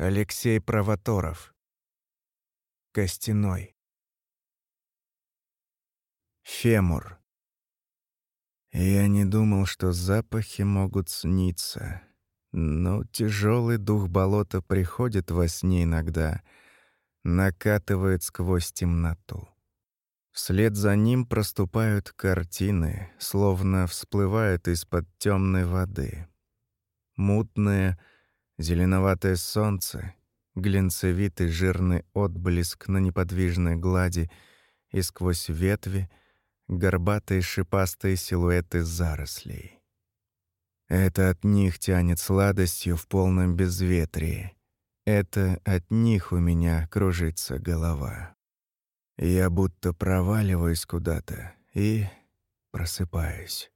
Алексей Провоторов. Костяной. Фемур. Я не думал, что запахи могут сниться. Но тяжелый дух болота приходит во сне иногда, накатывает сквозь темноту. Вслед за ним проступают картины, словно всплывают из-под темной воды. Мутное, Зеленоватое солнце, глинцевитый жирный отблеск на неподвижной глади и сквозь ветви горбатые шипастые силуэты зарослей. Это от них тянет сладостью в полном безветрии. Это от них у меня кружится голова. Я будто проваливаюсь куда-то и просыпаюсь.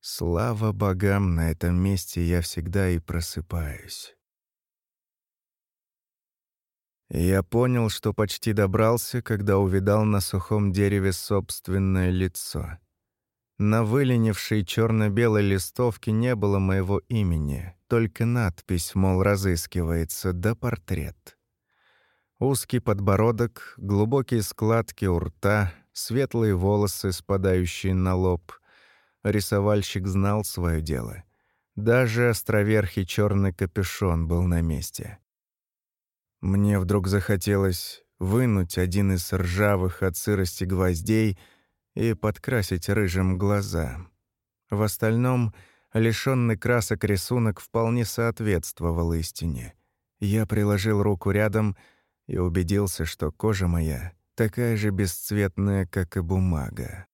Слава богам, на этом месте я всегда и просыпаюсь. Я понял, что почти добрался, когда увидал на сухом дереве собственное лицо. На выленившей черно белой листовке не было моего имени, только надпись, мол, разыскивается, да портрет. Узкий подбородок, глубокие складки у рта, светлые волосы, спадающие на лоб — рисовальщик знал свое дело. Даже островерхий черный капюшон был на месте. Мне вдруг захотелось вынуть один из ржавых от сырости гвоздей и подкрасить рыжим глаза. В остальном, лишённый красок рисунок вполне соответствовал истине. Я приложил руку рядом и убедился, что кожа моя такая же бесцветная, как и бумага.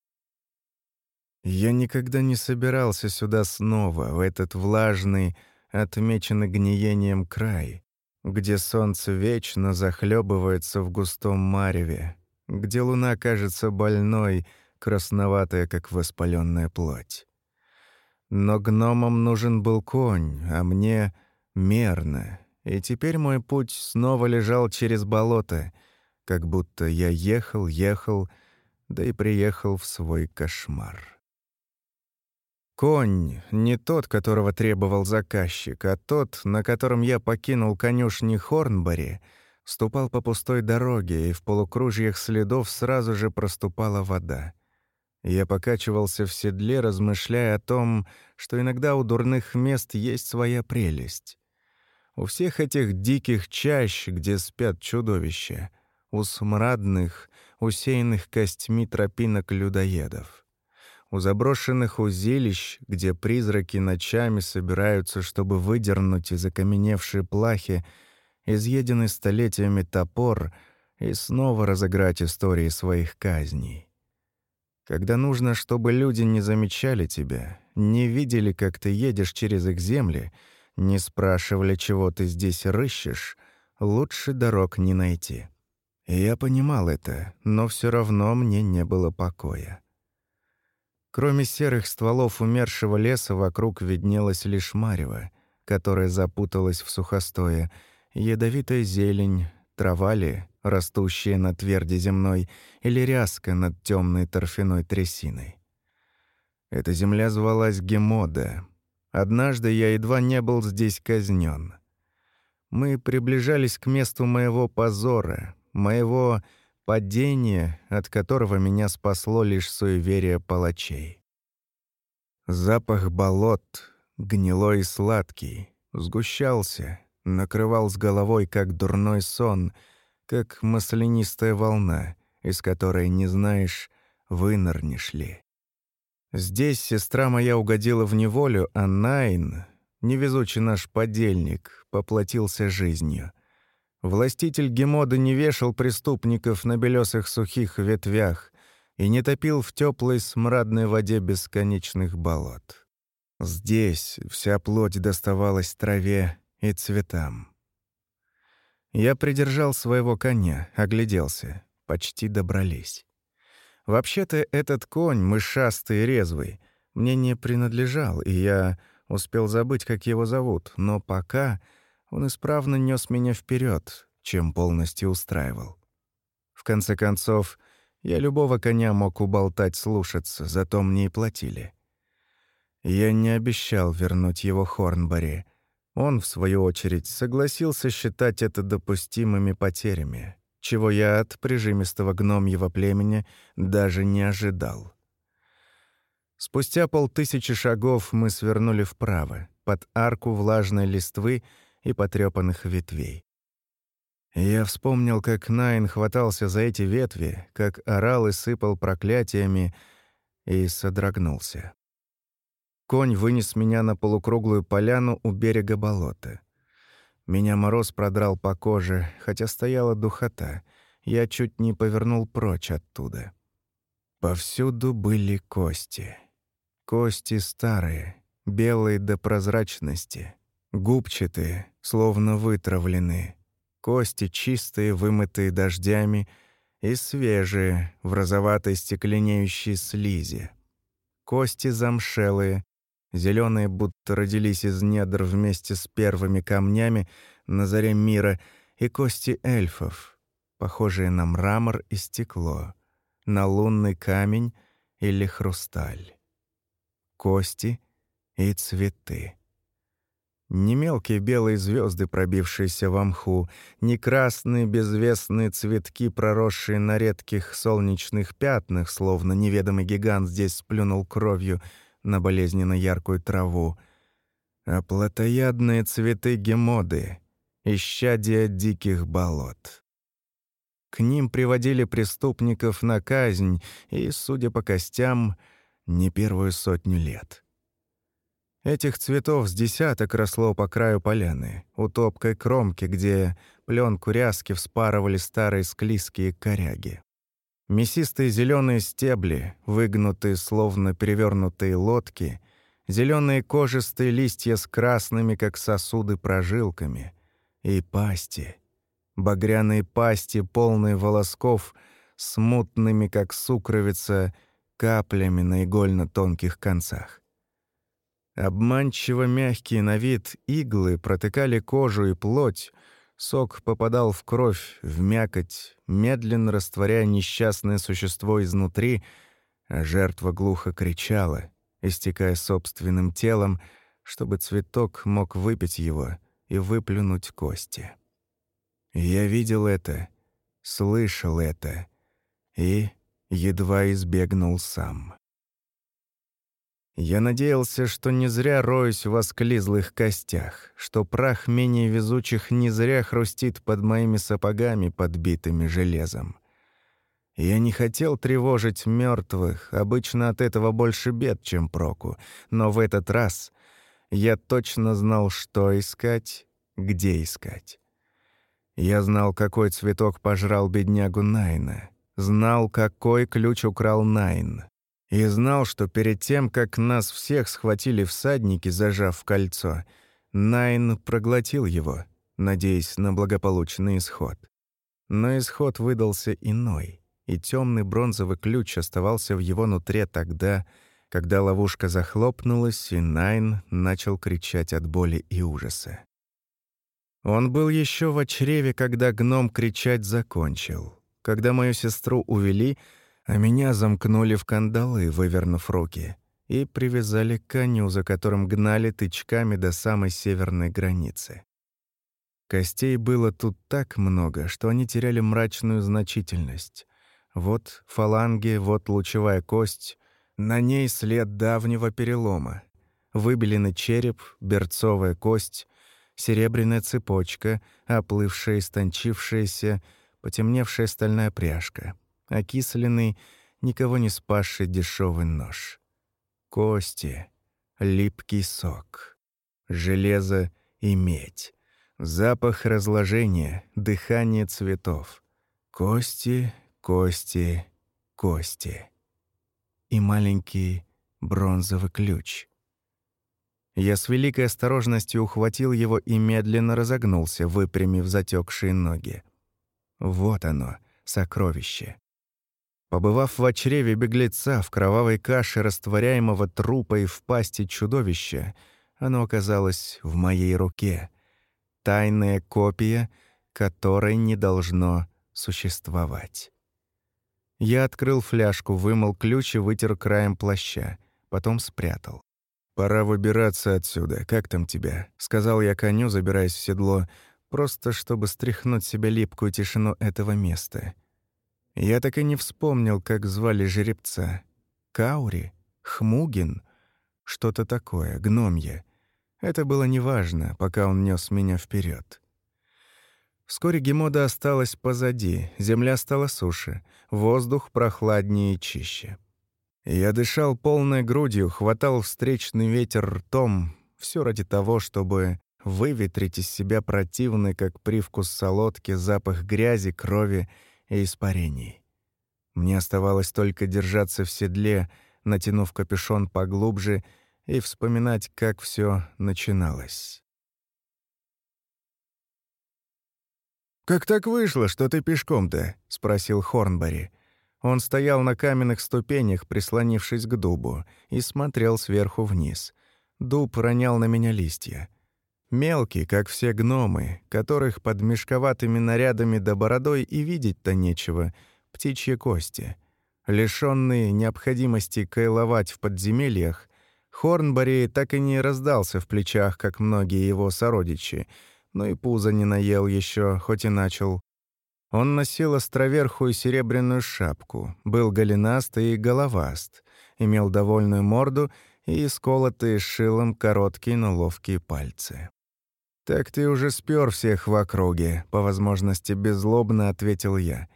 Я никогда не собирался сюда снова, в этот влажный, отмеченный гниением край, где солнце вечно захлебывается в густом мареве, где луна кажется больной, красноватая, как воспаленная плоть. Но гномам нужен был конь, а мне — мерно, и теперь мой путь снова лежал через болото, как будто я ехал, ехал, да и приехал в свой кошмар. Конь не тот, которого требовал заказчик, а тот, на котором я покинул конюшни Хорнбери, ступал по пустой дороге, и в полукружьях следов сразу же проступала вода. Я покачивался в седле, размышляя о том, что иногда у дурных мест есть своя прелесть. У всех этих диких чащ, где спят чудовища, у смрадных, усеянных костьми тропинок людоедов — у заброшенных узилищ, где призраки ночами собираются, чтобы выдернуть из окаменевшей плахи изъеденный столетиями топор и снова разыграть истории своих казней. Когда нужно, чтобы люди не замечали тебя, не видели, как ты едешь через их земли, не спрашивали, чего ты здесь рыщешь, лучше дорог не найти. И я понимал это, но все равно мне не было покоя. Кроме серых стволов умершего леса вокруг виднелась лишь марево, которая запуталась в сухостое, ядовитая зелень, трава ли, растущая на тверди земной, или ряска над темной торфяной трясиной. Эта земля звалась Гемода. Однажды я едва не был здесь казнен. Мы приближались к месту моего позора, моего падение, от которого меня спасло лишь суеверие палачей. Запах болот, гнилой и сладкий, сгущался, накрывал с головой, как дурной сон, как маслянистая волна, из которой не знаешь, вынырнешь ли. Здесь сестра моя угодила в неволю, а Найн, невезучий наш подельник, поплатился жизнью — Властитель Гемода не вешал преступников на белесых сухих ветвях и не топил в теплой смрадной воде бесконечных болот. Здесь вся плоть доставалась траве и цветам. Я придержал своего коня, огляделся. Почти добрались. Вообще-то этот конь, мышастый и резвый, мне не принадлежал, и я успел забыть, как его зовут, но пока он исправно нес меня вперед, чем полностью устраивал. В конце концов, я любого коня мог уболтать слушаться, зато мне и платили. Я не обещал вернуть его Хорнбари, Он, в свою очередь, согласился считать это допустимыми потерями, чего я от прижимистого гномьего племени даже не ожидал. Спустя полтысячи шагов мы свернули вправо, под арку влажной листвы и потрепанных ветвей. Я вспомнил, как Найн хватался за эти ветви, как орал и сыпал проклятиями, и содрогнулся. Конь вынес меня на полукруглую поляну у берега болота. Меня мороз продрал по коже, хотя стояла духота. Я чуть не повернул прочь оттуда. Повсюду были кости. Кости старые, белые до прозрачности, губчатые, словно вытравленные. Кости чистые, вымытые дождями, и свежие, в розоватой стекленеющей слизи. Кости замшелые, зеленые, будто родились из недр вместе с первыми камнями на заре мира, и кости эльфов, похожие на мрамор и стекло, на лунный камень или хрусталь кости и цветы. Не мелкие белые звезды, пробившиеся в мху, не красные безвестные цветки, проросшие на редких солнечных пятнах, словно неведомый гигант здесь сплюнул кровью на болезненно яркую траву, а плотоядные цветы гемоды, исчадия диких болот. К ним приводили преступников на казнь, и, судя по костям, — не первую сотню лет. Этих цветов с десяток росло по краю поляны, у топкой кромки, где пленку ряски вспарывали старые склизкие коряги. Мясистые зеленые стебли, выгнутые словно перевернутые лодки, зеленые кожистые листья с красными, как сосуды, прожилками, и пасти, багряные пасти, полные волосков, смутными, как сукровица, каплями на игольно-тонких концах. Обманчиво мягкие на вид иглы протыкали кожу и плоть, сок попадал в кровь, в мякоть, медленно растворяя несчастное существо изнутри, а жертва глухо кричала, истекая собственным телом, чтобы цветок мог выпить его и выплюнуть кости. Я видел это, слышал это и едва избегнул сам. Я надеялся, что не зря роюсь в осклизлых костях, что прах менее везучих не зря хрустит под моими сапогами, подбитыми железом. Я не хотел тревожить мертвых, обычно от этого больше бед, чем проку, но в этот раз я точно знал, что искать, где искать. Я знал, какой цветок пожрал беднягу Найна — Знал, какой ключ украл Найн. И знал, что перед тем, как нас всех схватили всадники, зажав кольцо, Найн проглотил его, надеясь на благополучный исход. Но исход выдался иной, и темный бронзовый ключ оставался в его нутре тогда, когда ловушка захлопнулась, и Найн начал кричать от боли и ужаса. Он был еще в чреве, когда гном кричать закончил когда мою сестру увели, а меня замкнули в кандалы, вывернув руки, и привязали к коню, за которым гнали тычками до самой северной границы. Костей было тут так много, что они теряли мрачную значительность. Вот фаланги, вот лучевая кость, на ней след давнего перелома. Выбеленный череп, берцовая кость, серебряная цепочка, оплывшая, истончившаяся, потемневшая стальная пряжка, окисленный, никого не спасший дешевый нож. Кости, липкий сок, железо и медь, запах разложения, дыхание цветов. Кости, кости, кости. И маленький бронзовый ключ. Я с великой осторожностью ухватил его и медленно разогнулся, выпрямив затекшие ноги. Вот оно, сокровище. Побывав в очреве беглеца, в кровавой каше растворяемого трупа и в пасти чудовища, оно оказалось в моей руке. Тайная копия, которой не должно существовать. Я открыл фляжку, вымыл ключ и вытер краем плаща, потом спрятал. «Пора выбираться отсюда. Как там тебя?» — сказал я коню, забираясь в седло, просто чтобы стряхнуть себе липкую тишину этого места. Я так и не вспомнил, как звали жеребца. Каури? Хмугин? Что-то такое, гномье. Это было неважно, пока он нес меня вперед. Вскоре Гемода осталась позади, земля стала суше, воздух прохладнее и чище. Я дышал полной грудью, хватал встречный ветер ртом, все ради того, чтобы выветрить из себя противный, как привкус солодки, запах грязи, крови и испарений. Мне оставалось только держаться в седле, натянув капюшон поглубже и вспоминать, как все начиналось. «Как так вышло, что ты пешком-то?» — спросил Хорнбери. Он стоял на каменных ступенях, прислонившись к дубу, и смотрел сверху вниз. Дуб ронял на меня листья. Мелкий, как все гномы, которых под мешковатыми нарядами да бородой и видеть-то нечего, птичьи кости. Лишённый необходимости кайловать в подземельях, Хорнбори так и не раздался в плечах, как многие его сородичи, но и пузо не наел еще, хоть и начал он носил островерхую серебряную шапку, был голенастый и головаст, имел довольную морду и сколотые шилом короткие, но ловкие пальцы. «Так ты уже спер всех в округе», — по возможности беззлобно ответил я.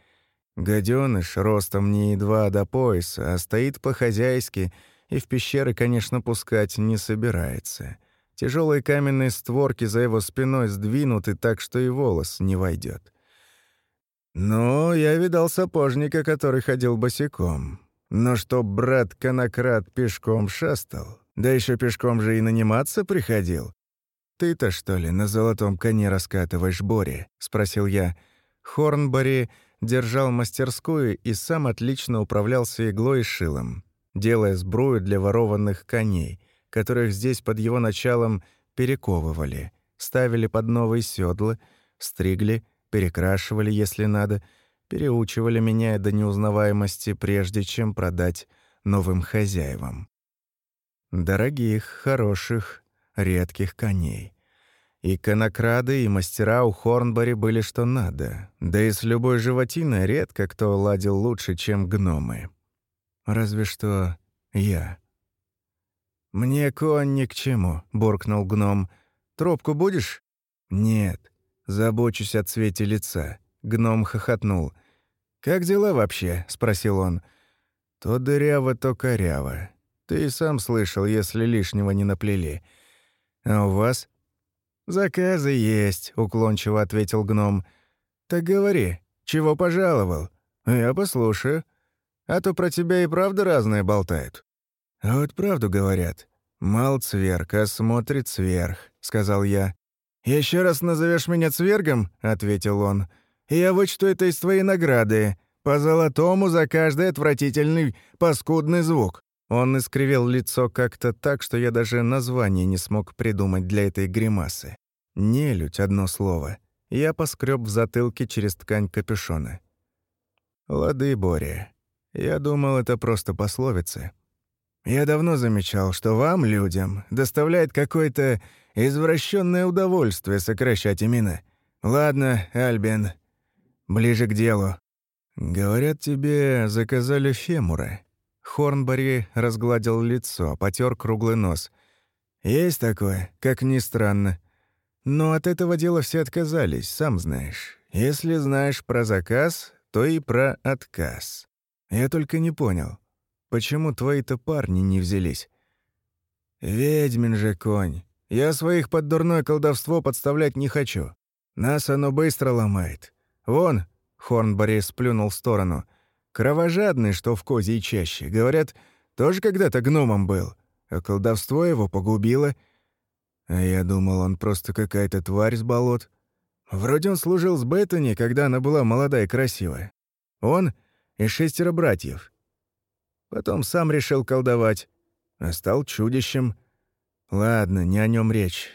Гаденыш ростом не едва до пояса, а стоит по-хозяйски и в пещеры, конечно, пускать не собирается. Тяжелые каменные створки за его спиной сдвинуты так, что и волос не войдет. «Ну, я видал сапожника, который ходил босиком. Но чтоб брат Конократ пешком шастал, да еще пешком же и наниматься приходил. Ты-то, что ли, на золотом коне раскатываешь Бори?» — спросил я. Хорнбори держал мастерскую и сам отлично управлялся иглой и шилом, делая сбрую для ворованных коней, которых здесь под его началом перековывали, ставили под новые седла, стригли — перекрашивали, если надо, переучивали меня до неузнаваемости, прежде чем продать новым хозяевам. Дорогих, хороших, редких коней. И конокрады, и мастера у Хорнбори были что надо. Да и с любой животиной редко кто ладил лучше, чем гномы. Разве что я. «Мне конь ни к чему», — буркнул гном. «Трубку будешь?» «Нет. Забочусь о цвете лица. Гном хохотнул. «Как дела вообще?» — спросил он. «То дыряво, то коряво. Ты и сам слышал, если лишнего не наплели. А у вас?» «Заказы есть», — уклончиво ответил гном. «Так говори, чего пожаловал? Я послушаю. А то про тебя и правда разное болтают». «А вот правду говорят. Мал цверк, а смотрит сверх», — сказал я. «Еще раз назовешь меня цвергом?» — ответил он. «Я вычту это из твоей награды. По золотому за каждый отвратительный, паскудный звук». Он искривил лицо как-то так, что я даже название не смог придумать для этой гримасы. «Нелюдь» — одно слово. Я поскреб в затылке через ткань капюшона. «Лады, Боря. Я думал, это просто пословицы. Я давно замечал, что вам, людям, доставляет какое-то извращенное удовольствие сокращать имена. Ладно, Альбин, ближе к делу. Говорят, тебе заказали фемура. Хорнбари разгладил лицо, потер круглый нос. Есть такое, как ни странно. Но от этого дела все отказались, сам знаешь. Если знаешь про заказ, то и про отказ. Я только не понял, почему твои-то парни не взялись? Ведьмин же конь. Я своих под дурное колдовство подставлять не хочу. Нас оно быстро ломает. Вон, Хорнбори сплюнул в сторону. Кровожадный, что в козьей чаще. Говорят, тоже когда-то гномом был. А колдовство его погубило. А я думал, он просто какая-то тварь с болот. Вроде он служил с Беттани, когда она была молодая и красивая. Он и шестеро братьев. Потом сам решил колдовать, а стал чудищем — «Ладно, не о нем речь.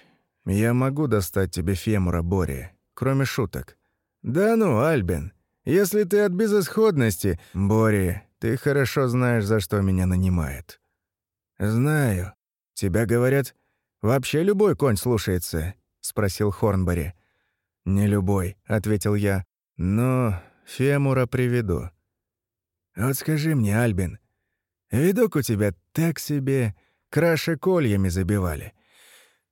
Я могу достать тебе фемура, Бори, кроме шуток». «Да ну, Альбин, если ты от безысходности...» «Бори, ты хорошо знаешь, за что меня нанимает». «Знаю. Тебя, говорят, вообще любой конь слушается?» — спросил Хорнбери. «Не любой», — ответил я. «Но Фемура приведу». «Вот скажи мне, Альбин, видок у тебя так себе, краше кольями забивали.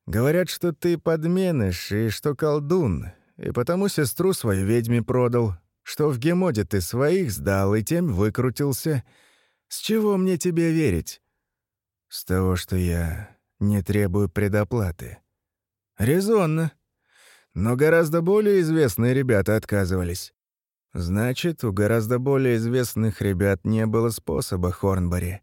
Говорят, что ты подменыш и что колдун, и потому сестру свою ведьме продал, что в Гемоде ты своих сдал и тем выкрутился. С чего мне тебе верить?» «С того, что я не требую предоплаты». «Резонно. Но гораздо более известные ребята отказывались. Значит, у гораздо более известных ребят не было способа, Хорнбери.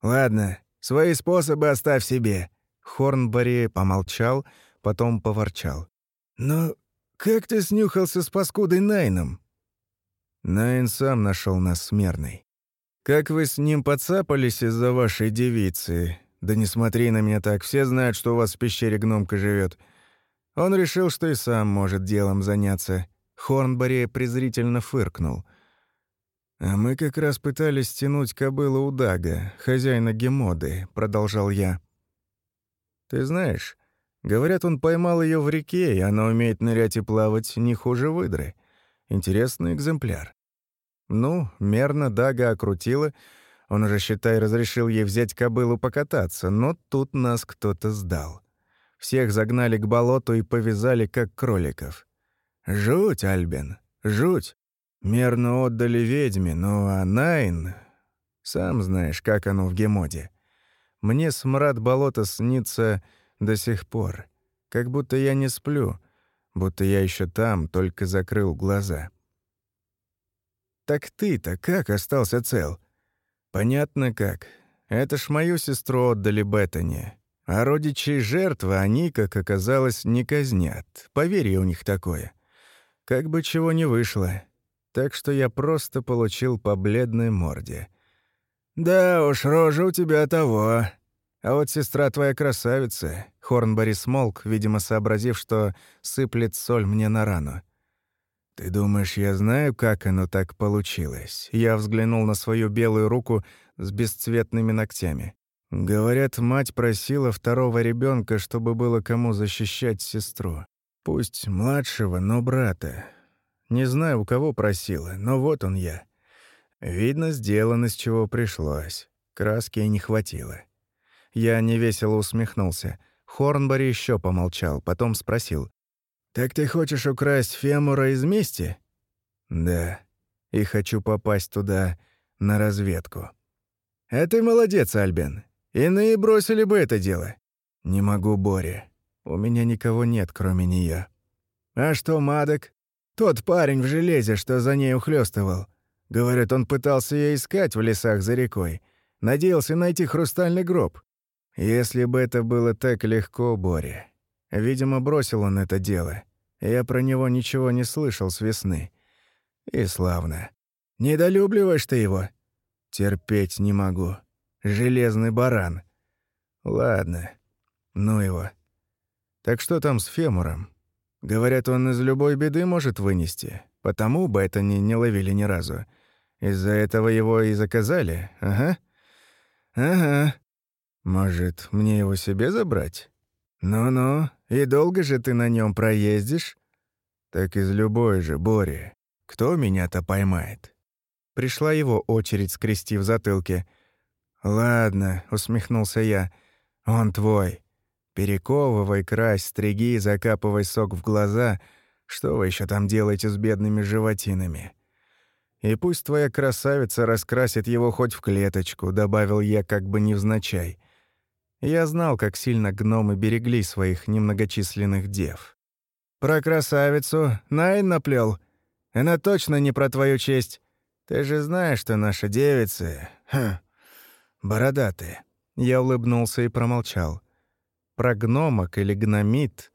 Ладно, свои способы оставь себе. Хорнбери помолчал, потом поворчал. Но как ты снюхался с паскудой Найном? Найн сам нашел нас смерной. Как вы с ним подцапались из-за вашей девицы? Да не смотри на меня так, все знают, что у вас в пещере гномка живет. Он решил, что и сам может делом заняться. Хорнбори презрительно фыркнул. «А мы как раз пытались стянуть кобылу у Дага, хозяина Гемоды», — продолжал я. «Ты знаешь, говорят, он поймал ее в реке, и она умеет нырять и плавать не хуже выдры. Интересный экземпляр». Ну, мерно Дага окрутила. Он уже, считай, разрешил ей взять кобылу покататься, но тут нас кто-то сдал. Всех загнали к болоту и повязали, как кроликов. Жуть, Альбин, жуть. Мерно отдали ведьме, ну а Найн... Сам знаешь, как оно в Гемоде. Мне смрад болота снится до сих пор. Как будто я не сплю, будто я еще там, только закрыл глаза. Так ты-то как остался цел? Понятно как. Это ж мою сестру отдали Беттани. А родичей жертвы они, как оказалось, не казнят. Поверье у них такое. Как бы чего не вышло. Так что я просто получил по бледной морде. «Да уж, рожа у тебя того. А вот сестра твоя красавица». Хорнбори смолк, видимо, сообразив, что сыплет соль мне на рану. «Ты думаешь, я знаю, как оно так получилось?» Я взглянул на свою белую руку с бесцветными ногтями. Говорят, мать просила второго ребенка, чтобы было кому защищать сестру. Пусть младшего, но брата. Не знаю, у кого просила, но вот он я. Видно, сделано, с чего пришлось. Краски не хватило. Я невесело усмехнулся. Хорнбори еще помолчал, потом спросил. «Так ты хочешь украсть Фемура из мести?» «Да. И хочу попасть туда на разведку». «А ты молодец, Альбен. Иные бросили бы это дело». «Не могу, Боря. У меня никого нет, кроме нее. А что Мадок? Тот парень в железе, что за ней ухлёстывал. Говорят, он пытался ее искать в лесах за рекой. Надеялся найти хрустальный гроб. Если бы это было так легко, Боря. Видимо, бросил он это дело. Я про него ничего не слышал с весны. И славно. Недолюбливаешь ты его? Терпеть не могу. Железный баран. Ладно. Ну его. Так что там с Фемуром? Говорят, он из любой беды может вынести. Потому бы это не, не ловили ни разу. Из-за этого его и заказали. Ага. Ага. Может, мне его себе забрать? Ну-ну, и долго же ты на нем проездишь? Так из любой же, Бори. Кто меня-то поймает? Пришла его очередь, скрестив затылки. «Ладно», — усмехнулся я, — «он твой. Перековывай, крась, стриги, закапывай сок в глаза. Что вы еще там делаете с бедными животинами? И пусть твоя красавица раскрасит его хоть в клеточку, добавил я как бы невзначай. Я знал, как сильно гномы берегли своих немногочисленных дев. Про красавицу Найн наплел. Она точно не про твою честь. Ты же знаешь, что наша девица... Хм, бородатая. Я улыбнулся и промолчал. Про гномок или гномит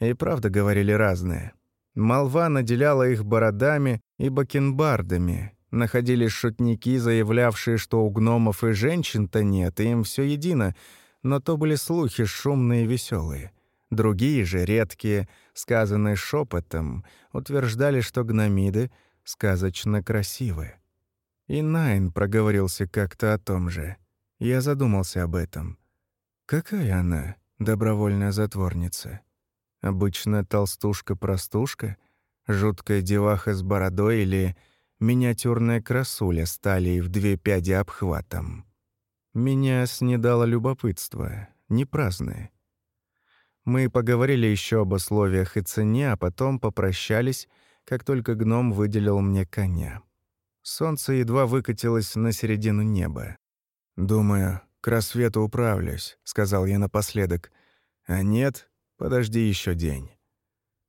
и правда говорили разные. Молва наделяла их бородами и бакенбардами. Находились шутники, заявлявшие, что у гномов и женщин-то нет, и им все едино, но то были слухи шумные и веселые. Другие же, редкие, сказанные шепотом, утверждали, что гномиды сказочно красивы. И Найн проговорился как-то о том же. Я задумался об этом. Какая она, добровольная затворница? Обычная толстушка-простушка, жуткая деваха с бородой или миниатюрная красуля с в две пяди обхватом? Меня снедало любопытство, не праздное. Мы поговорили еще об условиях и цене, а потом попрощались, как только гном выделил мне коня. Солнце едва выкатилось на середину неба. «Думаю, к рассвету управлюсь», — сказал я напоследок. «А нет, подожди еще день».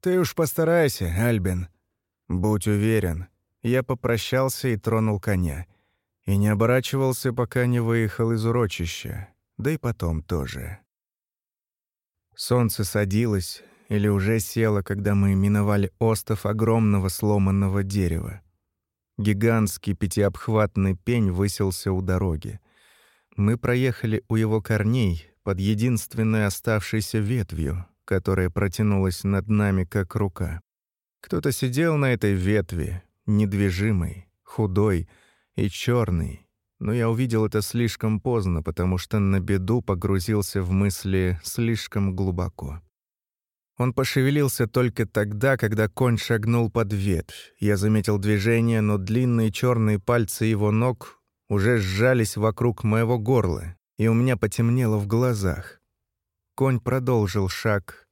«Ты уж постарайся, Альбин». «Будь уверен». Я попрощался и тронул коня. И не оборачивался, пока не выехал из урочища. Да и потом тоже. Солнце садилось или уже село, когда мы миновали остов огромного сломанного дерева. Гигантский пятиобхватный пень высился у дороги. Мы проехали у его корней под единственной оставшейся ветвью, которая протянулась над нами как рука. Кто-то сидел на этой ветви, недвижимый, худой и черный, но я увидел это слишком поздно, потому что на беду погрузился в мысли слишком глубоко. Он пошевелился только тогда, когда конь шагнул под ветвь. Я заметил движение, но длинные черные пальцы его ног уже сжались вокруг моего горла, и у меня потемнело в глазах. Конь продолжил шаг.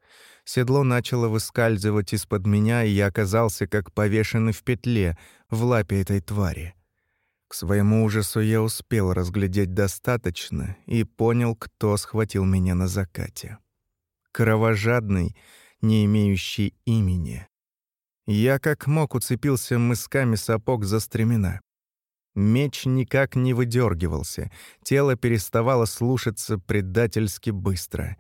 Седло начало выскальзывать из-под меня, и я оказался как повешенный в петле в лапе этой твари. К своему ужасу я успел разглядеть достаточно и понял, кто схватил меня на закате. Кровожадный, не имеющий имени. Я как мог уцепился мысками сапог за стремена. Меч никак не выдергивался, тело переставало слушаться предательски быстро.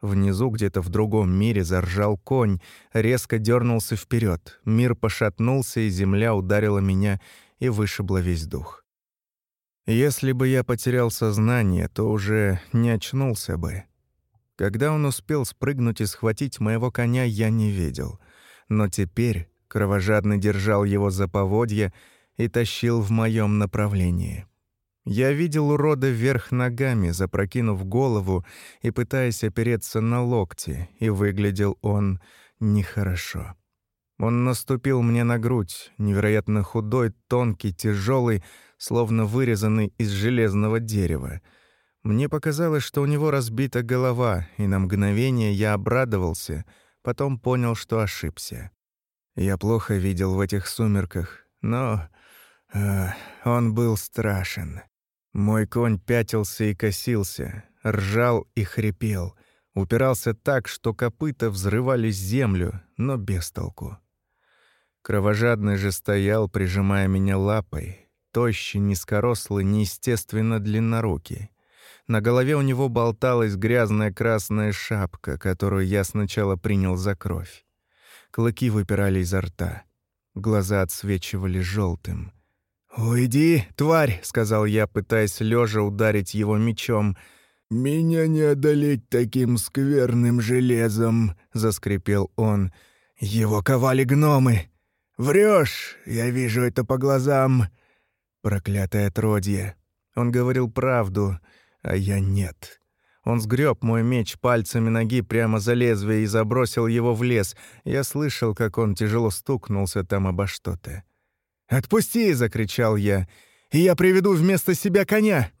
Внизу, где-то в другом мире, заржал конь, резко дернулся вперед. Мир пошатнулся, и земля ударила меня и вышибла весь дух. Если бы я потерял сознание, то уже не очнулся бы. Когда он успел спрыгнуть и схватить моего коня, я не видел. Но теперь кровожадно держал его за поводья и тащил в моем направлении. Я видел урода вверх ногами, запрокинув голову и пытаясь опереться на локти, и выглядел он нехорошо. Он наступил мне на грудь, невероятно худой, тонкий, тяжелый, словно вырезанный из железного дерева. Мне показалось, что у него разбита голова, и на мгновение я обрадовался, потом понял, что ошибся. Я плохо видел в этих сумерках, но э, он был страшен. Мой конь пятился и косился, ржал и хрипел, упирался так, что копыта взрывались землю, но без толку. Кровожадный же стоял, прижимая меня лапой, тощий, низкорослый, неестественно длиннорукий. На голове у него болталась грязная красная шапка, которую я сначала принял за кровь. Клыки выпирали изо рта. Глаза отсвечивали желтым. «Уйди, тварь!» — сказал я, пытаясь лежа ударить его мечом. «Меня не одолеть таким скверным железом!» — заскрипел он. «Его ковали гномы! Врешь, я вижу это по глазам. Проклятое отродье. Он говорил правду, а я нет. Он сгреб мой меч пальцами ноги прямо за лезвие и забросил его в лес. Я слышал, как он тяжело стукнулся там обо что-то. «Отпусти!» — закричал я. «И я приведу вместо себя коня!»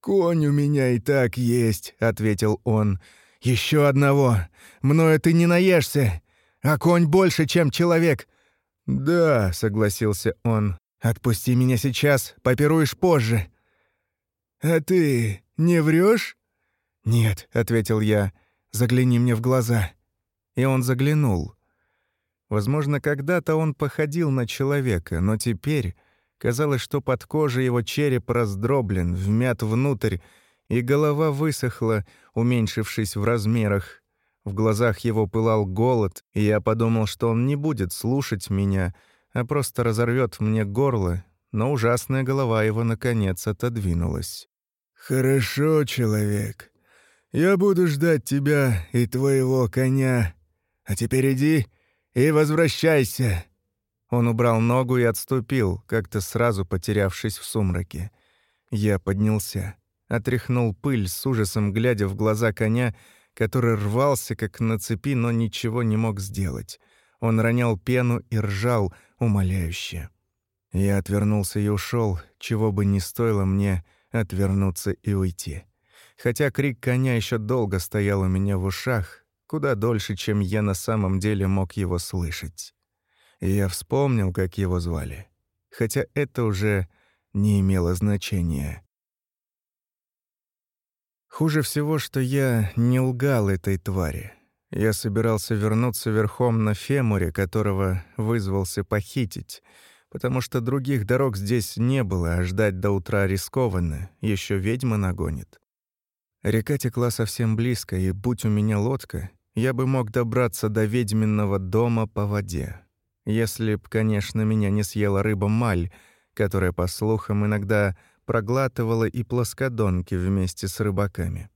«Конь у меня и так есть», — ответил он. «Еще одного. Мною ты не наешься, а конь больше, чем человек. «Да», — согласился он, — «отпусти меня сейчас, попируешь позже». «А ты не врешь? «Нет», — ответил я, — «загляни мне в глаза». И он заглянул. Возможно, когда-то он походил на человека, но теперь казалось, что под кожей его череп раздроблен, вмят внутрь, и голова высохла, уменьшившись в размерах, в глазах его пылал голод, и я подумал, что он не будет слушать меня, а просто разорвет мне горло, но ужасная голова его, наконец, отодвинулась. «Хорошо, человек. Я буду ждать тебя и твоего коня. А теперь иди и возвращайся». Он убрал ногу и отступил, как-то сразу потерявшись в сумраке. Я поднялся. отряхнул пыль с ужасом, глядя в глаза коня, который рвался, как на цепи, но ничего не мог сделать. Он ронял пену и ржал, умоляюще. Я отвернулся и ушел, чего бы ни стоило мне отвернуться и уйти. Хотя крик коня еще долго стоял у меня в ушах, куда дольше, чем я на самом деле мог его слышать. И я вспомнил, как его звали. Хотя это уже не имело значения. Хуже всего, что я не лгал этой твари. Я собирался вернуться верхом на Фемуре, которого вызвался похитить, потому что других дорог здесь не было, а ждать до утра рискованно, еще ведьма нагонит. Река текла совсем близко, и будь у меня лодка, я бы мог добраться до ведьминного дома по воде. Если б, конечно, меня не съела рыба-маль, которая, по слухам, иногда проглатывала и плоскодонки вместе с рыбаками.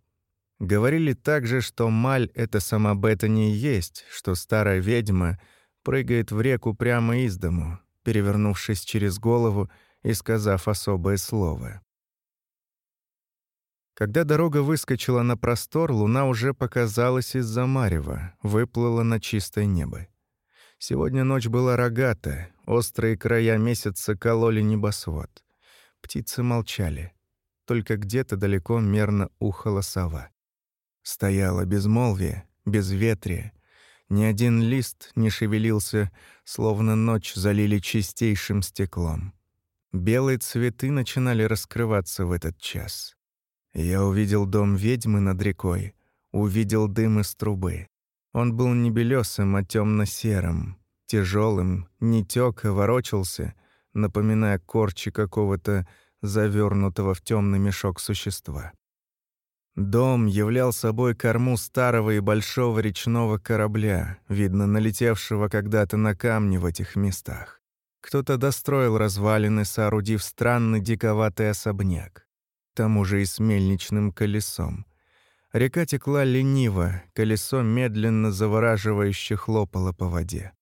Говорили также, что маль — это сама Беттани и есть, что старая ведьма прыгает в реку прямо из дому, перевернувшись через голову и сказав особое слово. Когда дорога выскочила на простор, луна уже показалась из-за марева, выплыла на чистое небо. Сегодня ночь была рогата, острые края месяца кололи небосвод. Птицы молчали. Только где-то далеко мерно ухала сова. Стояло безмолвие, безветрие. Ни один лист не шевелился, словно ночь залили чистейшим стеклом. Белые цветы начинали раскрываться в этот час. Я увидел дом ведьмы над рекой, увидел дым из трубы. Он был не белесым, а темно серым тяжелым, не тёк, а ворочался, напоминая корчи какого-то завернутого в темный мешок существа. Дом являл собой корму старого и большого речного корабля, видно, налетевшего когда-то на камни в этих местах. Кто-то достроил развалины, соорудив странный диковатый особняк тому же и с мельничным колесом. Река текла лениво, колесо медленно завораживающе хлопало по воде.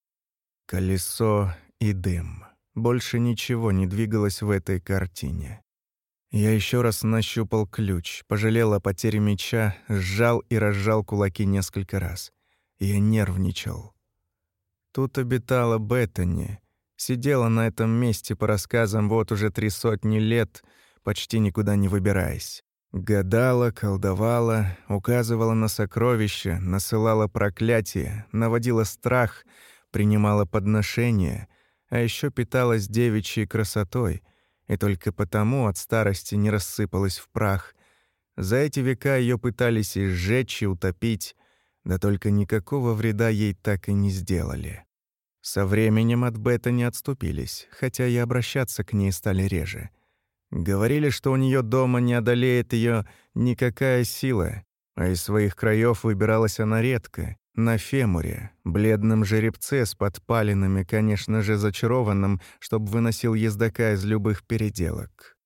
Колесо и дым. Больше ничего не двигалось в этой картине. Я еще раз нащупал ключ, пожалел о потере меча, сжал и разжал кулаки несколько раз. Я нервничал. Тут обитала Беттани. Сидела на этом месте по рассказам вот уже три сотни лет — почти никуда не выбираясь. Гадала, колдовала, указывала на сокровища, насылала проклятие, наводила страх, принимала подношения, а еще питалась девичьей красотой, и только потому от старости не рассыпалась в прах. За эти века ее пытались и сжечь, и утопить, да только никакого вреда ей так и не сделали. Со временем от Бета не отступились, хотя и обращаться к ней стали реже — Говорили, что у нее дома не одолеет ее никакая сила, а из своих краев выбиралась она редко, на Фемуре, бледном жеребце с подпалинами, конечно же, зачарованным, чтобы выносил ездока из любых переделок.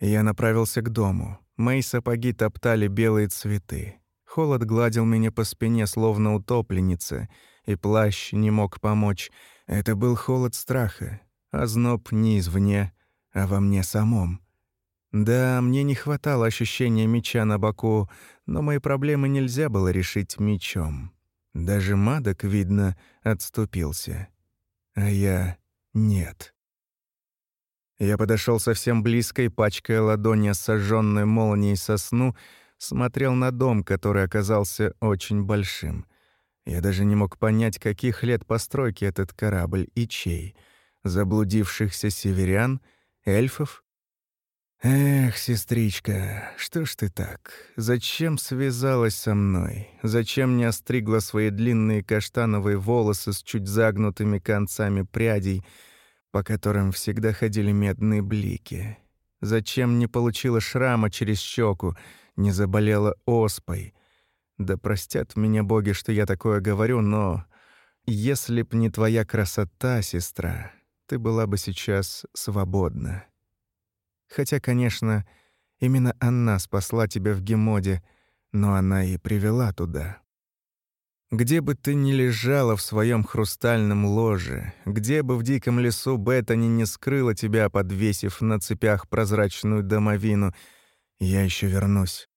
Я направился к дому. Мои сапоги топтали белые цветы. Холод гладил меня по спине, словно утопленница, и плащ не мог помочь. Это был холод страха, а зноб не извне, а во мне самом. Да, мне не хватало ощущения меча на боку, но мои проблемы нельзя было решить мечом. Даже Мадок, видно, отступился. А я — нет. Я подошел совсем близко и, пачкая ладони сожженной молнией сосну, смотрел на дом, который оказался очень большим. Я даже не мог понять, каких лет постройки этот корабль и чей. Заблудившихся северян — Эльфов? Эх, сестричка, что ж ты так? Зачем связалась со мной? Зачем не остригла свои длинные каштановые волосы с чуть загнутыми концами прядей, по которым всегда ходили медные блики? Зачем не получила шрама через щеку, не заболела оспой? Да простят меня боги, что я такое говорю, но если б не твоя красота, сестра, ты была бы сейчас свободна. Хотя, конечно, именно она спасла тебя в Гемоде, но она и привела туда. Где бы ты ни лежала в своем хрустальном ложе, где бы в диком лесу Беттани не скрыла тебя, подвесив на цепях прозрачную домовину, Я еще вернусь.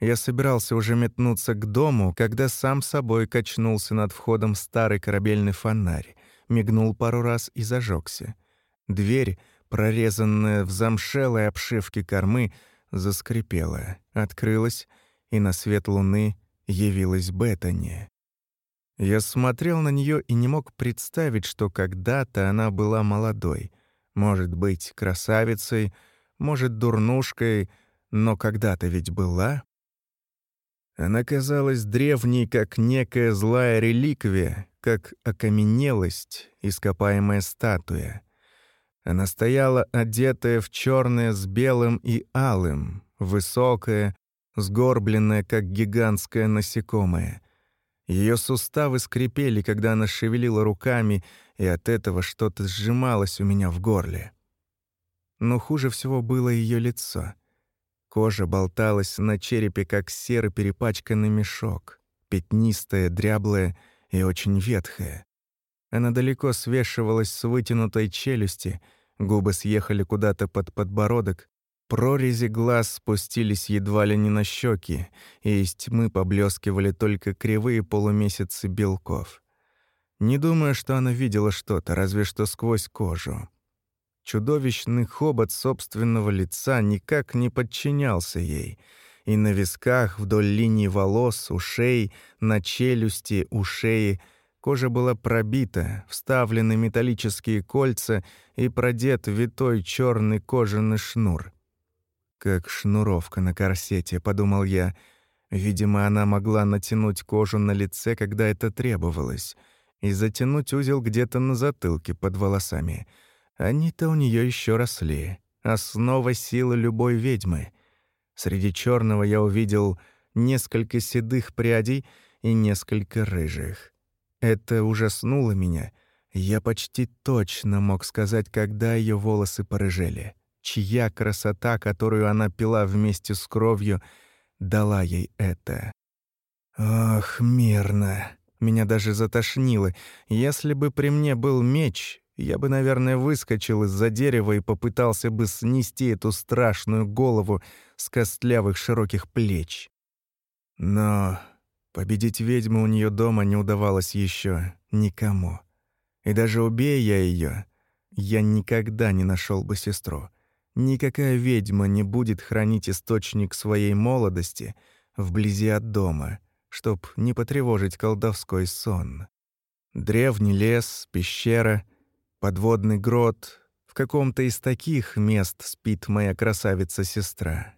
Я собирался уже метнуться к дому, когда сам собой качнулся над входом старый корабельный фонарь, мигнул пару раз и зажегся. Дверь, прорезанная в замшелой обшивке кормы, заскрипела, открылась, и на свет луны явилась Беттани. Я смотрел на нее и не мог представить, что когда-то она была молодой, может быть, красавицей, может, дурнушкой, но когда-то ведь была. Она казалась древней, как некая злая реликвия, как окаменелость, ископаемая статуя. Она стояла одетая в черное с белым и алым, высокая, сгорбленная, как гигантское насекомое. Ее суставы скрипели, когда она шевелила руками, и от этого что-то сжималось у меня в горле. Но хуже всего было ее лицо. Кожа болталась на черепе, как серый перепачканный мешок, пятнистая, дряблая — и очень ветхая. Она далеко свешивалась с вытянутой челюсти, губы съехали куда-то под подбородок, прорези глаз спустились едва ли не на щеки, и из тьмы поблескивали только кривые полумесяцы белков. Не думаю, что она видела что-то, разве что сквозь кожу. Чудовищный хобот собственного лица никак не подчинялся ей — и на висках, вдоль линии волос, ушей, на челюсти, у шеи кожа была пробита, вставлены металлические кольца и продет витой черный кожаный шнур. «Как шнуровка на корсете», — подумал я. Видимо, она могла натянуть кожу на лице, когда это требовалось, и затянуть узел где-то на затылке под волосами. Они-то у нее еще росли. Основа силы любой ведьмы — Среди черного я увидел несколько седых прядей и несколько рыжих. Это ужаснуло меня. Я почти точно мог сказать, когда ее волосы порыжели. Чья красота, которую она пила вместе с кровью, дала ей это. Ох, мирно. Меня даже затошнило. Если бы при мне был меч, я бы, наверное, выскочил из-за дерева и попытался бы снести эту страшную голову с костлявых широких плеч. Но победить ведьму у нее дома не удавалось еще никому. И даже убей я ее, я никогда не нашел бы сестру. Никакая ведьма не будет хранить источник своей молодости вблизи от дома, чтоб не потревожить колдовской сон. Древний лес, пещера — Подводный грот. В каком-то из таких мест спит моя красавица-сестра.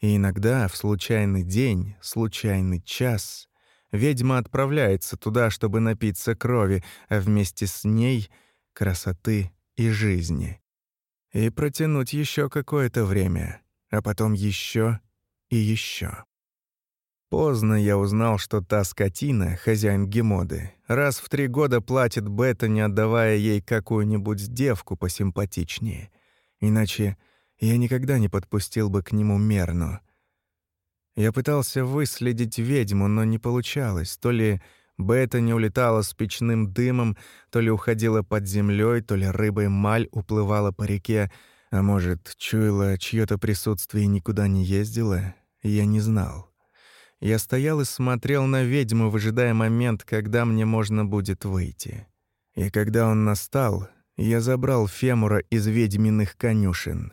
И иногда, в случайный день, случайный час, ведьма отправляется туда, чтобы напиться крови, а вместе с ней — красоты и жизни. И протянуть еще какое-то время, а потом еще и еще. Поздно я узнал, что та скотина, хозяин Гемоды, раз в три года платит Бета, не отдавая ей какую-нибудь девку посимпатичнее. Иначе я никогда не подпустил бы к нему Мерну. Я пытался выследить ведьму, но не получалось. То ли Бета не улетала с печным дымом, то ли уходила под землей, то ли рыбой маль уплывала по реке, а может, чуяла чье то присутствие и никуда не ездила, я не знал. Я стоял и смотрел на ведьму, выжидая момент, когда мне можно будет выйти. И когда он настал, я забрал Фемура из ведьминых конюшен.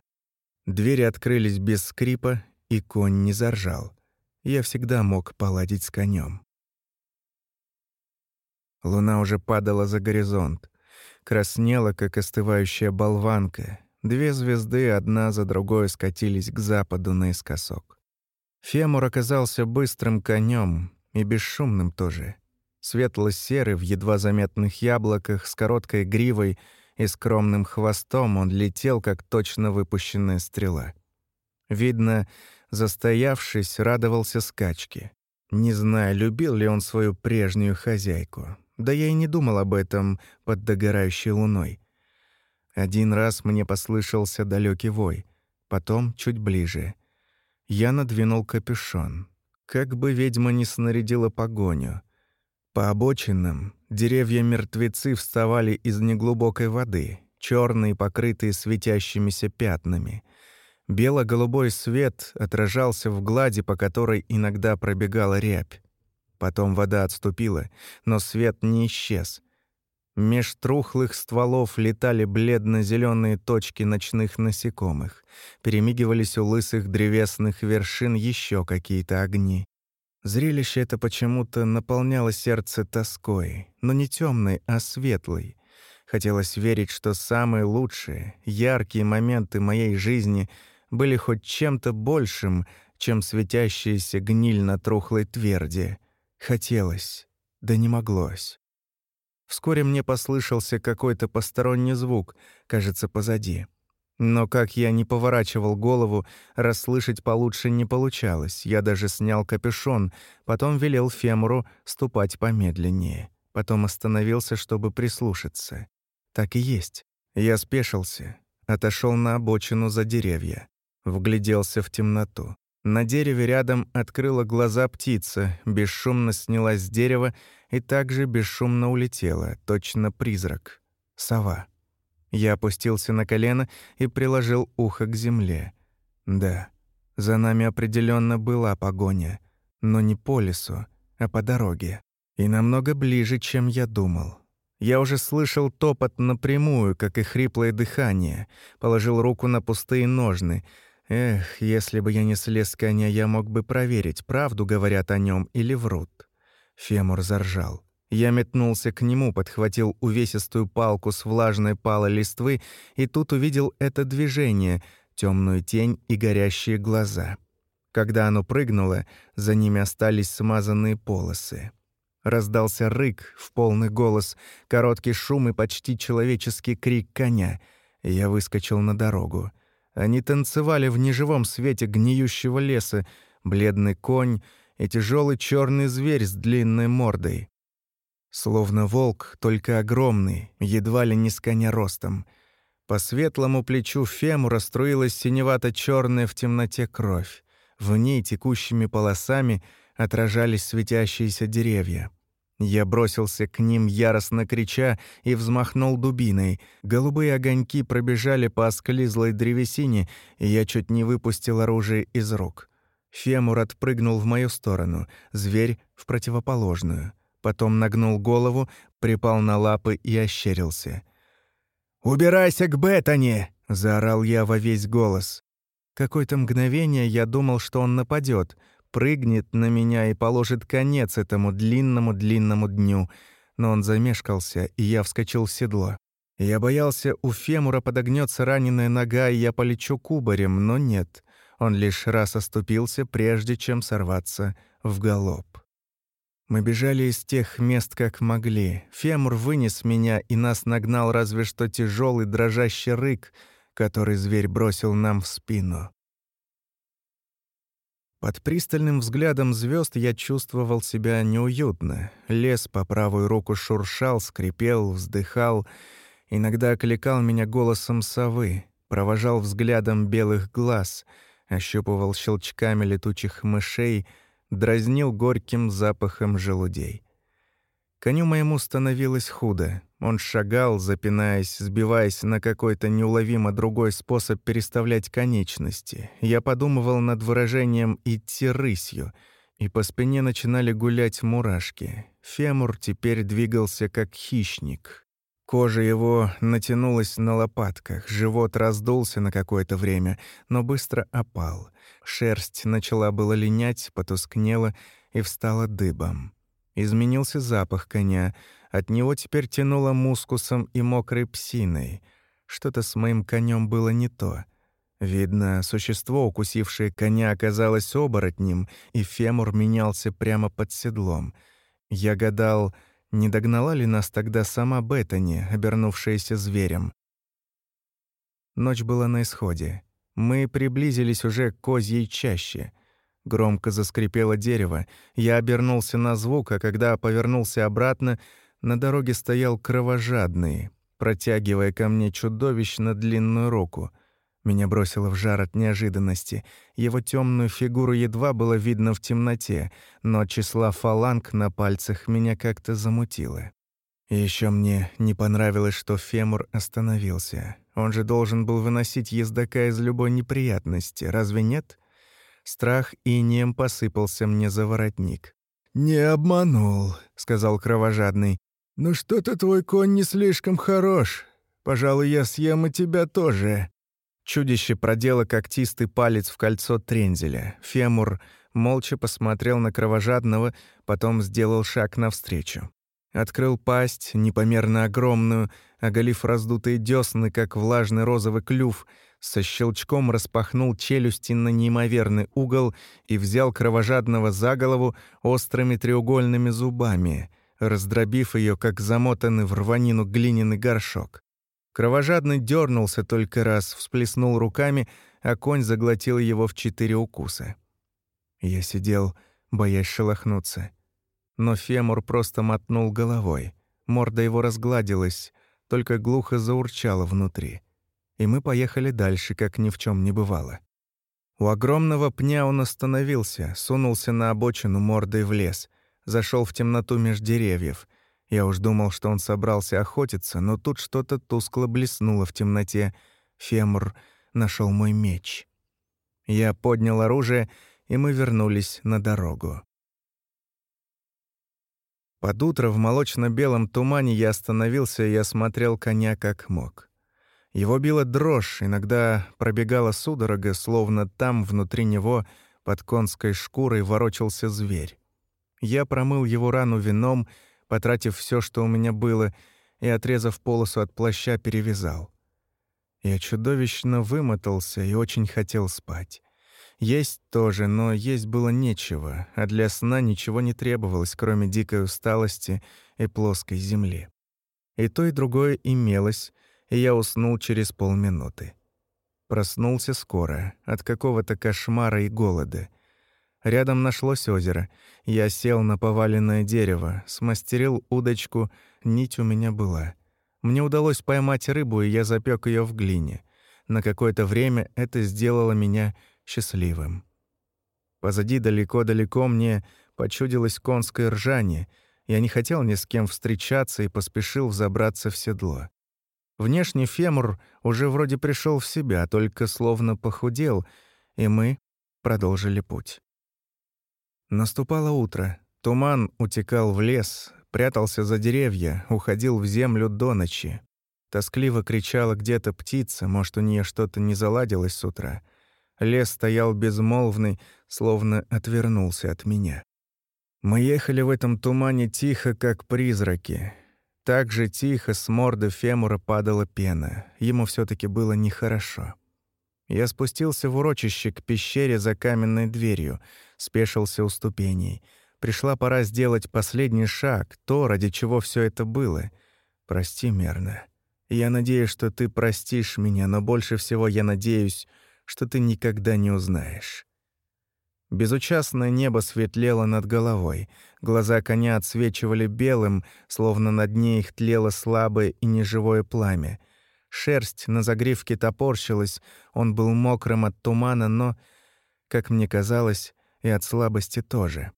Двери открылись без скрипа, и конь не заржал. Я всегда мог поладить с конем. Луна уже падала за горизонт. Краснела, как остывающая болванка. Две звезды одна за другой скатились к западу наискосок. Фемур оказался быстрым конем и бесшумным тоже. Светло-серый в едва заметных яблоках, с короткой гривой и скромным хвостом он летел, как точно выпущенная стрела. Видно, застоявшись, радовался скачке. Не знаю, любил ли он свою прежнюю хозяйку. Да я и не думал об этом под догорающей луной. Один раз мне послышался далекий вой, потом чуть ближе — я надвинул капюшон. Как бы ведьма не снарядила погоню. По обочинам деревья-мертвецы вставали из неглубокой воды, черные, покрытые светящимися пятнами. Бело-голубой свет отражался в глади, по которой иногда пробегала рябь. Потом вода отступила, но свет не исчез. Меж трухлых стволов летали бледно зеленые точки ночных насекомых. Перемигивались у лысых древесных вершин еще какие-то огни. Зрелище это почему-то наполняло сердце тоской, но не темной, а светлой. Хотелось верить, что самые лучшие, яркие моменты моей жизни были хоть чем-то большим, чем светящаяся гниль на трухлой тверди. Хотелось, да не моглось. Вскоре мне послышался какой-то посторонний звук, кажется, позади. Но как я не поворачивал голову, расслышать получше не получалось. Я даже снял капюшон, потом велел Фемуру ступать помедленнее. Потом остановился, чтобы прислушаться. Так и есть. Я спешился, отошел на обочину за деревья, вгляделся в темноту. На дереве рядом открыла глаза птица, бесшумно снялась с дерева и также бесшумно улетела, точно призрак. Сова. Я опустился на колено и приложил ухо к земле. Да, за нами определенно была погоня, но не по лесу, а по дороге. И намного ближе, чем я думал. Я уже слышал топот напрямую, как и хриплое дыхание. Положил руку на пустые ножны — Эх, если бы я не слез с коня, я мог бы проверить, правду говорят о нем или врут. Фемур заржал. Я метнулся к нему, подхватил увесистую палку с влажной палой листвы и тут увидел это движение, темную тень и горящие глаза. Когда оно прыгнуло, за ними остались смазанные полосы. Раздался рык в полный голос, короткий шум и почти человеческий крик коня. Я выскочил на дорогу. Они танцевали в неживом свете гниющего леса, бледный конь и тяжелый черный зверь с длинной мордой. Словно волк, только огромный, едва ли не с коня ростом. По светлому плечу фему расструилась синевато черная в темноте кровь. В ней текущими полосами отражались светящиеся деревья. Я бросился к ним, яростно крича, и взмахнул дубиной. Голубые огоньки пробежали по осклизлой древесине, и я чуть не выпустил оружие из рук. Фемур отпрыгнул в мою сторону, зверь — в противоположную. Потом нагнул голову, припал на лапы и ощерился. «Убирайся к Беттани!» — заорал я во весь голос. Какое-то мгновение я думал, что он нападет — прыгнет на меня и положит конец этому длинному-длинному дню. Но он замешкался, и я вскочил в седло. Я боялся, у Фемура подогнется раненая нога, и я полечу кубарем, но нет. Он лишь раз оступился, прежде чем сорваться в галоп. Мы бежали из тех мест, как могли. Фемур вынес меня, и нас нагнал разве что тяжелый дрожащий рык, который зверь бросил нам в спину. Под пристальным взглядом звезд я чувствовал себя неуютно. Лес по правую руку шуршал, скрипел, вздыхал. Иногда окликал меня голосом совы, провожал взглядом белых глаз, ощупывал щелчками летучих мышей, дразнил горьким запахом желудей. Коню моему становилось худо. Он шагал, запинаясь, сбиваясь на какой-то неуловимо другой способ переставлять конечности. Я подумывал над выражением «идти рысью», и по спине начинали гулять мурашки. Фемур теперь двигался как хищник. Кожа его натянулась на лопатках, живот раздулся на какое-то время, но быстро опал. Шерсть начала было линять, потускнела и встала дыбом. Изменился запах коня. От него теперь тянуло мускусом и мокрой псиной. Что-то с моим конем было не то. Видно, существо, укусившее коня, оказалось оборотнем, и фемур менялся прямо под седлом. Я гадал, не догнала ли нас тогда сама Беттани, обернувшаяся зверем. Ночь была на исходе. Мы приблизились уже к козьей чаще — Громко заскрипело дерево. Я обернулся на звук, а когда повернулся обратно, на дороге стоял кровожадный, протягивая ко мне чудовищно длинную руку. Меня бросило в жар от неожиданности. Его темную фигуру едва было видно в темноте, но числа фаланг на пальцах меня как-то замутило. И еще мне не понравилось, что фемур остановился. Он же должен был выносить ездока из любой неприятности, разве нет? Страх инеем посыпался мне за воротник. «Не обманул», — сказал кровожадный. «Но что-то твой конь не слишком хорош. Пожалуй, я съем и тебя тоже». Чудище продело когтистый палец в кольцо трензеля. Фемур молча посмотрел на кровожадного, потом сделал шаг навстречу. Открыл пасть, непомерно огромную, оголив раздутые десны, как влажный розовый клюв, со щелчком распахнул челюсти на неимоверный угол и взял кровожадного за голову острыми треугольными зубами, раздробив ее, как замотанный в рванину глиняный горшок. Кровожадный дернулся только раз, всплеснул руками, а конь заглотил его в четыре укуса. Я сидел, боясь шелохнуться. Но Фемур просто мотнул головой. Морда его разгладилась, только глухо заурчала внутри. И мы поехали дальше, как ни в чем не бывало. У огромного пня он остановился, сунулся на обочину мордой в лес, зашел в темноту меж деревьев. Я уж думал, что он собрался охотиться, но тут что-то тускло блеснуло в темноте. Фемур нашел мой меч. Я поднял оружие, и мы вернулись на дорогу. Под утро в молочно-белом тумане я остановился и осмотрел коня как мог. Его била дрожь, иногда пробегала судорога, словно там, внутри него, под конской шкурой, ворочался зверь. Я промыл его рану вином, потратив все, что у меня было, и, отрезав полосу от плаща, перевязал. Я чудовищно вымотался и очень хотел спать. Есть тоже, но есть было нечего, а для сна ничего не требовалось, кроме дикой усталости и плоской земли. И то, и другое имелось, и я уснул через полминуты. Проснулся скоро, от какого-то кошмара и голода. Рядом нашлось озеро. Я сел на поваленное дерево, смастерил удочку, нить у меня была. Мне удалось поймать рыбу, и я запек ее в глине. На какое-то время это сделало меня счастливым. Позади далеко-далеко мне почудилось конское ржание. Я не хотел ни с кем встречаться и поспешил взобраться в седло. Внешне Фемур уже вроде пришел в себя, только словно похудел, и мы продолжили путь. Наступало утро. Туман утекал в лес, прятался за деревья, уходил в землю до ночи. Тоскливо кричала где-то птица, может, у нее что-то не заладилось с утра — Лес стоял безмолвный, словно отвернулся от меня. Мы ехали в этом тумане тихо, как призраки. Так же тихо с морды Фемура падала пена. Ему все таки было нехорошо. Я спустился в урочище к пещере за каменной дверью, спешился у ступеней. Пришла пора сделать последний шаг, то, ради чего все это было. Прости, Мерна. Я надеюсь, что ты простишь меня, но больше всего я надеюсь, что ты никогда не узнаешь. Безучастное небо светлело над головой. Глаза коня отсвечивали белым, словно на дне их тлело слабое и неживое пламя. Шерсть на загривке топорщилась, он был мокрым от тумана, но, как мне казалось, и от слабости тоже.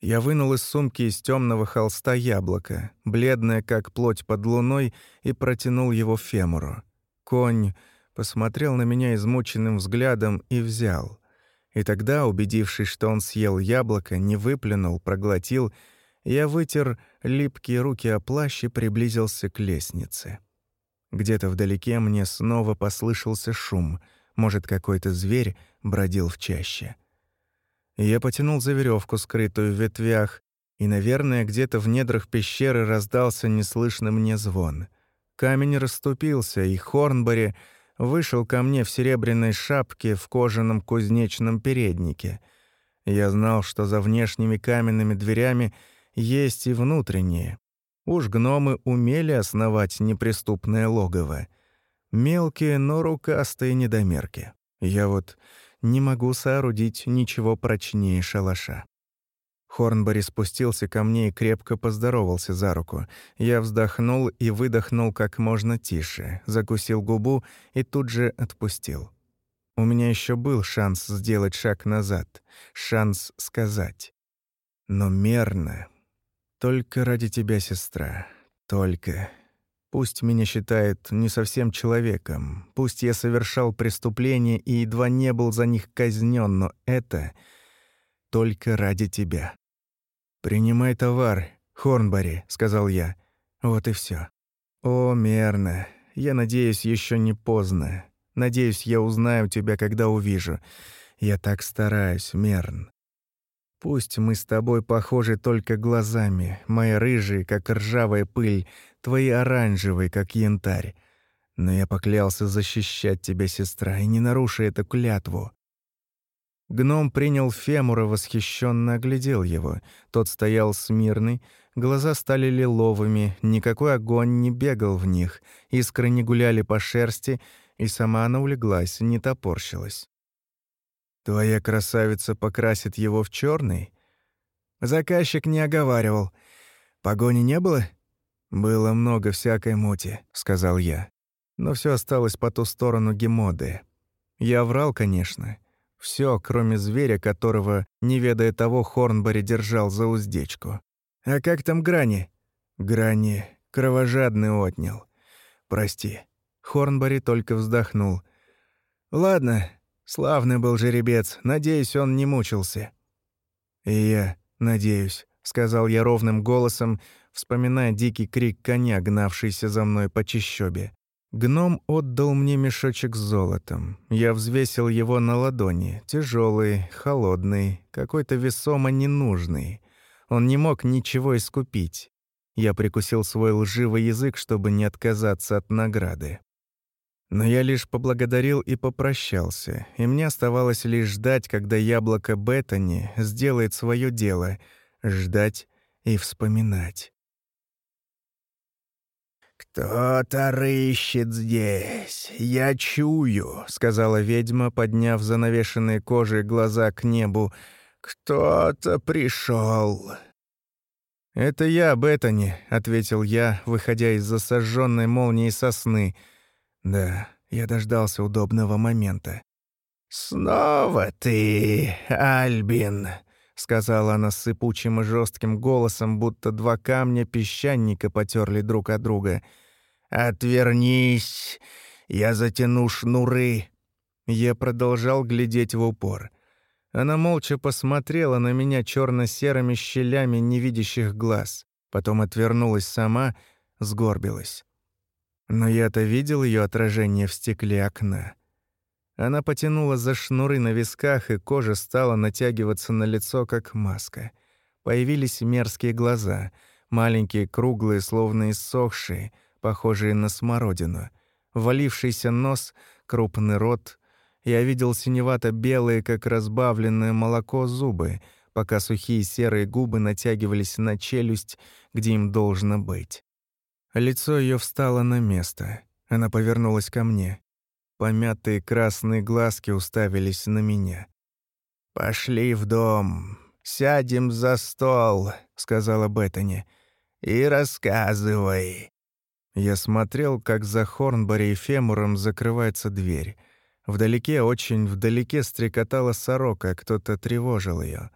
Я вынул из сумки из темного холста яблоко, бледное, как плоть под луной, и протянул его Фемуру. Конь посмотрел на меня измученным взглядом и взял. И тогда, убедившись, что он съел яблоко, не выплюнул, проглотил, я вытер липкие руки о плащ и приблизился к лестнице. Где-то вдалеке мне снова послышался шум. Может, какой-то зверь бродил в чаще. Я потянул за веревку, скрытую в ветвях, и, наверное, где-то в недрах пещеры раздался неслышный мне звон. Камень расступился, и Хорнбори вышел ко мне в серебряной шапке в кожаном кузнечном переднике. Я знал, что за внешними каменными дверями есть и внутренние. Уж гномы умели основать неприступное логово. Мелкие, но рукастые недомерки. Я вот не могу соорудить ничего прочнее шалаша. Хорнбери спустился ко мне и крепко поздоровался за руку. Я вздохнул и выдохнул как можно тише, закусил губу и тут же отпустил. У меня еще был шанс сделать шаг назад, шанс сказать. Но мерно. Только ради тебя, сестра. Только. Пусть меня считают не совсем человеком, пусть я совершал преступления и едва не был за них казнен, но это только ради тебя. «Принимай товар, Хорнбари», — сказал я. Вот и все. «О, мерно. Я надеюсь, еще не поздно. Надеюсь, я узнаю тебя, когда увижу. Я так стараюсь, Мерн. Пусть мы с тобой похожи только глазами, мои рыжие, как ржавая пыль, твои оранжевые, как янтарь. Но я поклялся защищать тебя, сестра, и не нарушу эту клятву. Гном принял Фемура, восхищенно оглядел его. Тот стоял смирный, глаза стали лиловыми, никакой огонь не бегал в них, искры не гуляли по шерсти, и сама она улеглась, не топорщилась. «Твоя красавица покрасит его в черный? Заказчик не оговаривал. Погони не было? Было много всякой мути, сказал я. Но все осталось по ту сторону Гемоды. Я врал, конечно. Все, кроме зверя, которого, не ведая того, Хорнбери держал за уздечку. А как там Грани? Грани кровожадный отнял. Прости. Хорнбери только вздохнул. Ладно, Славный был жеребец, надеюсь, он не мучился. И я надеюсь, сказал я ровным голосом, вспоминая дикий крик коня, гнавшийся за мной по чащобе. Гном отдал мне мешочек с золотом. Я взвесил его на ладони, тяжелый, холодный, какой-то весомо ненужный. Он не мог ничего искупить. Я прикусил свой лживый язык, чтобы не отказаться от награды. Но я лишь поблагодарил и попрощался, и мне оставалось лишь ждать, когда яблоко Беттани сделает свое дело, ждать и вспоминать. «Кто-то рыщет здесь, я чую», — сказала ведьма, подняв занавешенные кожей глаза к небу. «Кто-то пришел. «Это я, Беттани», — ответил я, выходя из засожженной молнии сосны — да, я дождался удобного момента. «Снова ты, Альбин», — сказала она сыпучим и жестким голосом, будто два камня песчаника потерли друг от друга. «Отвернись, я затяну шнуры». Я продолжал глядеть в упор. Она молча посмотрела на меня черно серыми щелями невидящих глаз, потом отвернулась сама, сгорбилась. Но я-то видел ее отражение в стекле окна. Она потянула за шнуры на висках, и кожа стала натягиваться на лицо, как маска. Появились мерзкие глаза, маленькие, круглые, словно иссохшие, похожие на смородину. Валившийся нос, крупный рот. Я видел синевато-белые, как разбавленное молоко, зубы, пока сухие серые губы натягивались на челюсть, где им должно быть. Лицо ее встало на место. Она повернулась ко мне. Помятые красные глазки уставились на меня. «Пошли в дом, сядем за стол», — сказала Беттани, — «и рассказывай». Я смотрел, как за Хорнбори и Фемуром закрывается дверь. Вдалеке, очень вдалеке стрекотала сорока, кто-то тревожил ее.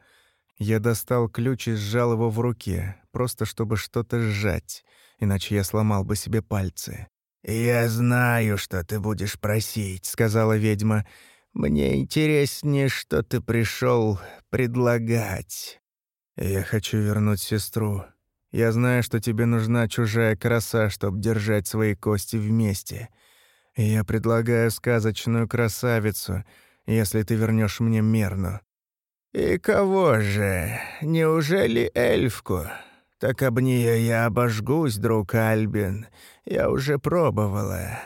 Я достал ключ и сжал его в руке, просто чтобы что-то сжать иначе я сломал бы себе пальцы. «Я знаю, что ты будешь просить», — сказала ведьма. «Мне интереснее, что ты пришел предлагать». «Я хочу вернуть сестру. Я знаю, что тебе нужна чужая краса, чтобы держать свои кости вместе. Я предлагаю сказочную красавицу, если ты вернешь мне Мерну». «И кого же? Неужели эльфку?» Так об нее я обожгусь, друг Альбин. Я уже пробовала.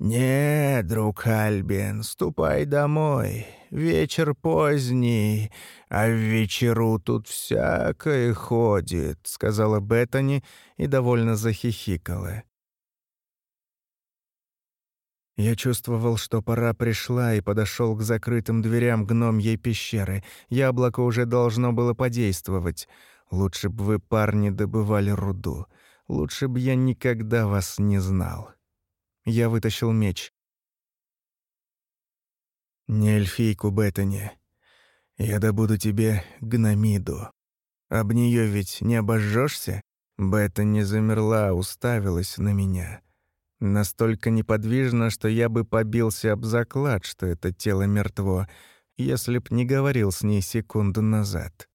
Не, друг Альбин, ступай домой. Вечер поздний, а в вечеру тут всякое ходит», — сказала Беттани и довольно захихикала. Я чувствовал, что пора пришла, и подошел к закрытым дверям гномьей пещеры. Яблоко уже должно было подействовать. Лучше бы вы, парни, добывали руду. Лучше бы я никогда вас не знал. Я вытащил меч. Не эльфийку Беттани. Я добуду тебе гномиду. Об нее ведь не обожжешься? Бета не замерла, уставилась на меня. Настолько неподвижно, что я бы побился об заклад, что это тело мертво, если б не говорил с ней секунду назад.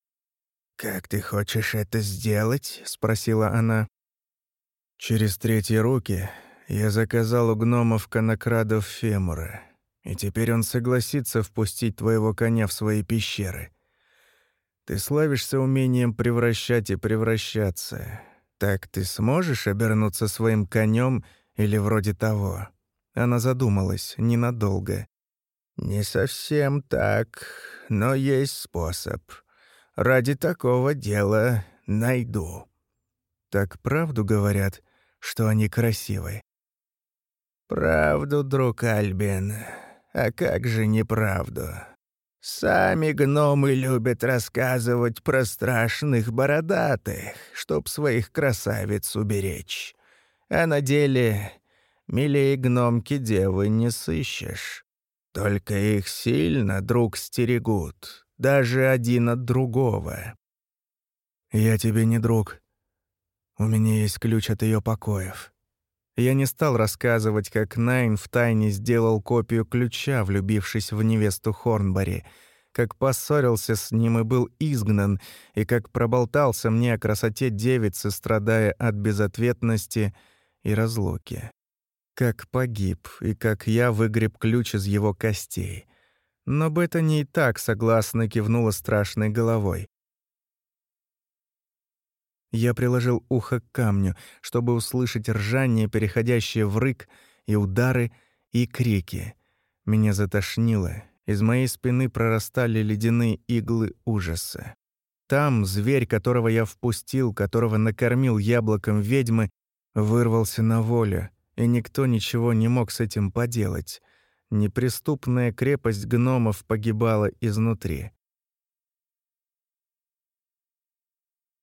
«Как ты хочешь это сделать?» — спросила она. «Через третьи руки я заказал у гномов конокрадов Фемура, и теперь он согласится впустить твоего коня в свои пещеры. Ты славишься умением превращать и превращаться. Так ты сможешь обернуться своим конем или вроде того?» Она задумалась ненадолго. «Не совсем так, но есть способ. Ради такого дела найду». «Так правду говорят, что они красивы?» «Правду, друг Альбин. А как же неправду? Сами гномы любят рассказывать про страшных бородатых, чтоб своих красавиц уберечь. А на деле милее гномки девы не сыщешь. Только их сильно друг стерегут, даже один от другого. «Я тебе не друг. У меня есть ключ от ее покоев». Я не стал рассказывать, как Найн втайне сделал копию ключа, влюбившись в невесту Хорнбари, как поссорился с ним и был изгнан, и как проболтался мне о красоте девицы, страдая от безответности и разлуки как погиб и как я выгреб ключ из его костей. Но Бета не и так согласно кивнула страшной головой. Я приложил ухо к камню, чтобы услышать ржание, переходящее в рык, и удары, и крики. Меня затошнило. Из моей спины прорастали ледяные иглы ужаса. Там зверь, которого я впустил, которого накормил яблоком ведьмы, вырвался на волю и никто ничего не мог с этим поделать. Неприступная крепость гномов погибала изнутри.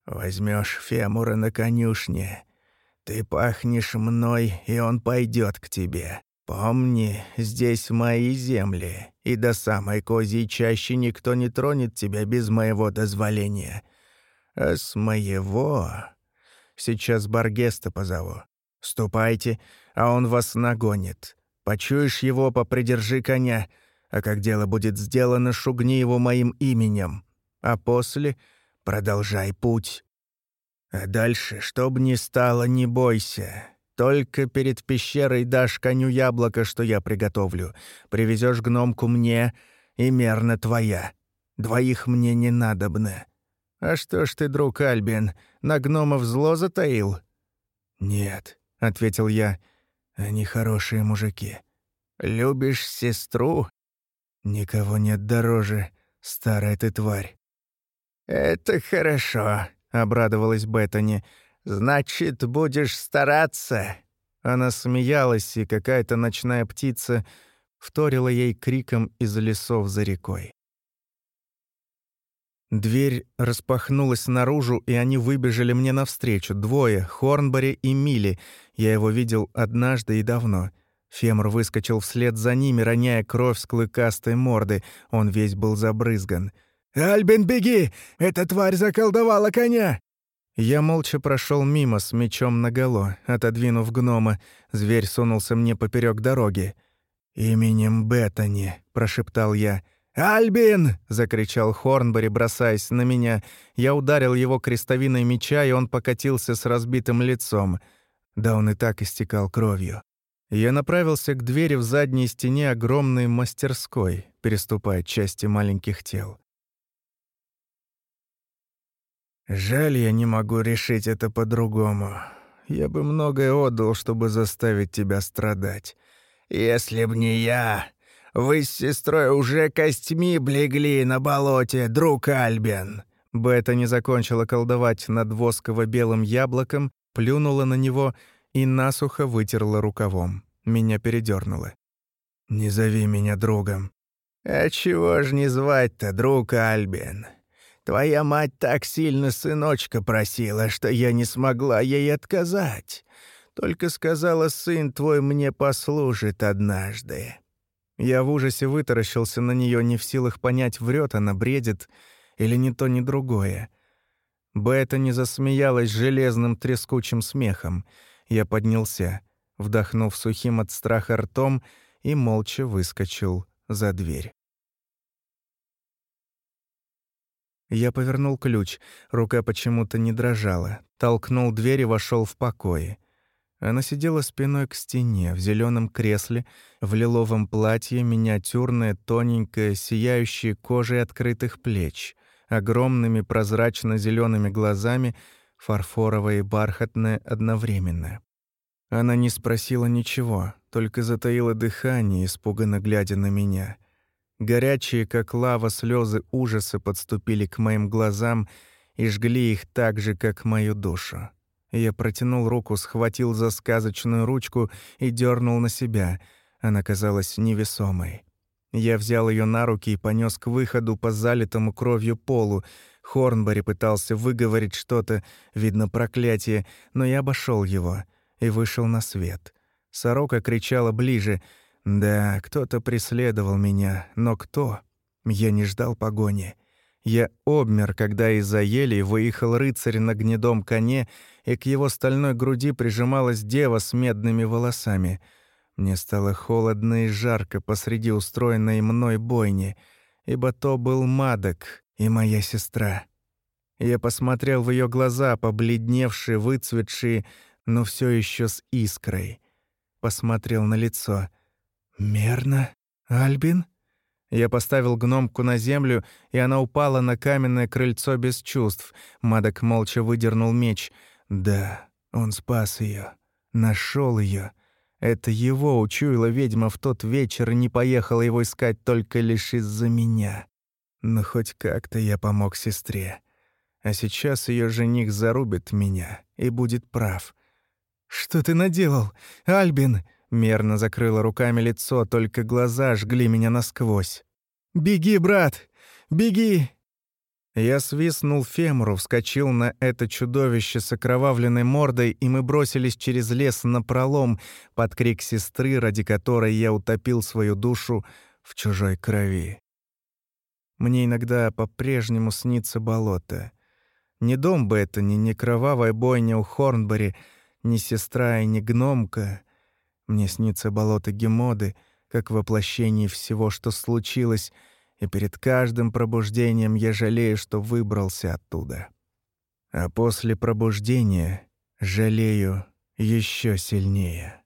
Возьмешь Фемура на конюшне. Ты пахнешь мной, и он пойдет к тебе. Помни, здесь мои земли, и до самой козьей чаще никто не тронет тебя без моего дозволения. А с моего... Сейчас Баргеста позову. Ступайте, а он вас нагонит. Почуешь его, попридержи коня, а как дело будет сделано, шугни его моим именем. А после продолжай путь. А дальше, чтоб ни стало, не бойся. Только перед пещерой дашь коню яблоко, что я приготовлю. Привезешь гномку мне, и мерно твоя. Двоих мне не надобно. А что ж ты, друг Альбин, на гномов зло затаил? Нет, — ответил я, — они хорошие мужики. Любишь сестру? Никого нет дороже, старая ты тварь. Это хорошо, обрадовалась Беттани. Значит, будешь стараться. Она смеялась, и какая-то ночная птица вторила ей криком из лесов за рекой. Дверь распахнулась наружу, и они выбежали мне навстречу. Двое — Хорнбери и Мили. Я его видел однажды и давно. Фемр выскочил вслед за ними, роняя кровь с клыкастой морды. Он весь был забрызган. «Альбин, беги! Эта тварь заколдовала коня!» Я молча прошел мимо с мечом наголо, отодвинув гнома. Зверь сунулся мне поперек дороги. «Именем Беттани», — прошептал я, — «Альбин!» — закричал Хорнбери, бросаясь на меня. Я ударил его крестовиной меча, и он покатился с разбитым лицом. Да он и так истекал кровью. Я направился к двери в задней стене огромной мастерской, переступая части маленьких тел. Жаль, я не могу решить это по-другому. Я бы многое отдал, чтобы заставить тебя страдать. Если б не я, вы с сестрой уже костьми блегли на болоте, друг Альбин». Бета не закончила колдовать над восково-белым яблоком, плюнула на него и насухо вытерла рукавом. Меня передернуло. «Не зови меня другом». «А чего ж не звать-то, друг Альбин? Твоя мать так сильно сыночка просила, что я не смогла ей отказать. Только сказала, сын твой мне послужит однажды». Я в ужасе вытаращился на нее, не в силах понять, врет она, бредит или ни то, ни другое. Бета не засмеялась железным трескучим смехом. Я поднялся, вдохнув сухим от страха ртом, и молча выскочил за дверь. Я повернул ключ, рука почему-то не дрожала, толкнул дверь и вошел в покое. Она сидела спиной к стене, в зеленом кресле, в лиловом платье, миниатюрное, тоненькое, сияющее кожей открытых плеч, огромными прозрачно зелеными глазами, фарфоровое и бархатное одновременно. Она не спросила ничего, только затаила дыхание, испуганно глядя на меня. Горячие, как лава, слезы ужаса подступили к моим глазам и жгли их так же, как мою душу. Я протянул руку, схватил за сказочную ручку и дернул на себя. Она казалась невесомой. Я взял ее на руки и понес к выходу по залитому кровью полу. Хорнбери пытался выговорить что-то, видно проклятие, но я обошел его и вышел на свет. Сорока кричала ближе. Да, кто-то преследовал меня, но кто? Я не ждал погони. Я обмер, когда из-за ели выехал рыцарь на гнедом коне, и к его стальной груди прижималась дева с медными волосами. Мне стало холодно и жарко посреди устроенной мной бойни, ибо то был Мадок и моя сестра. Я посмотрел в ее глаза, побледневшие, выцветшие, но все еще с искрой. Посмотрел на лицо. «Мерно? Альбин?» Я поставил гномку на землю, и она упала на каменное крыльцо без чувств. Мадок молча выдернул меч. Да, он спас ее, нашел ее. Это его учуяла ведьма в тот вечер и не поехала его искать только лишь из-за меня. Но хоть как-то я помог сестре. А сейчас ее жених зарубит меня и будет прав. «Что ты наделал, Альбин?» Мерно закрыла руками лицо, только глаза жгли меня насквозь. «Беги, брат! Беги!» Я свистнул фемру, вскочил на это чудовище с окровавленной мордой, и мы бросились через лес на пролом под крик сестры, ради которой я утопил свою душу в чужой крови. Мне иногда по-прежнему снится болото. Не дом бы это, ни не кровавая бойня у Хорнбери, ни сестра и ни гномка. Мне снится болото Гемоды, как воплощение всего, что случилось, и перед каждым пробуждением я жалею, что выбрался оттуда. А после пробуждения жалею еще сильнее.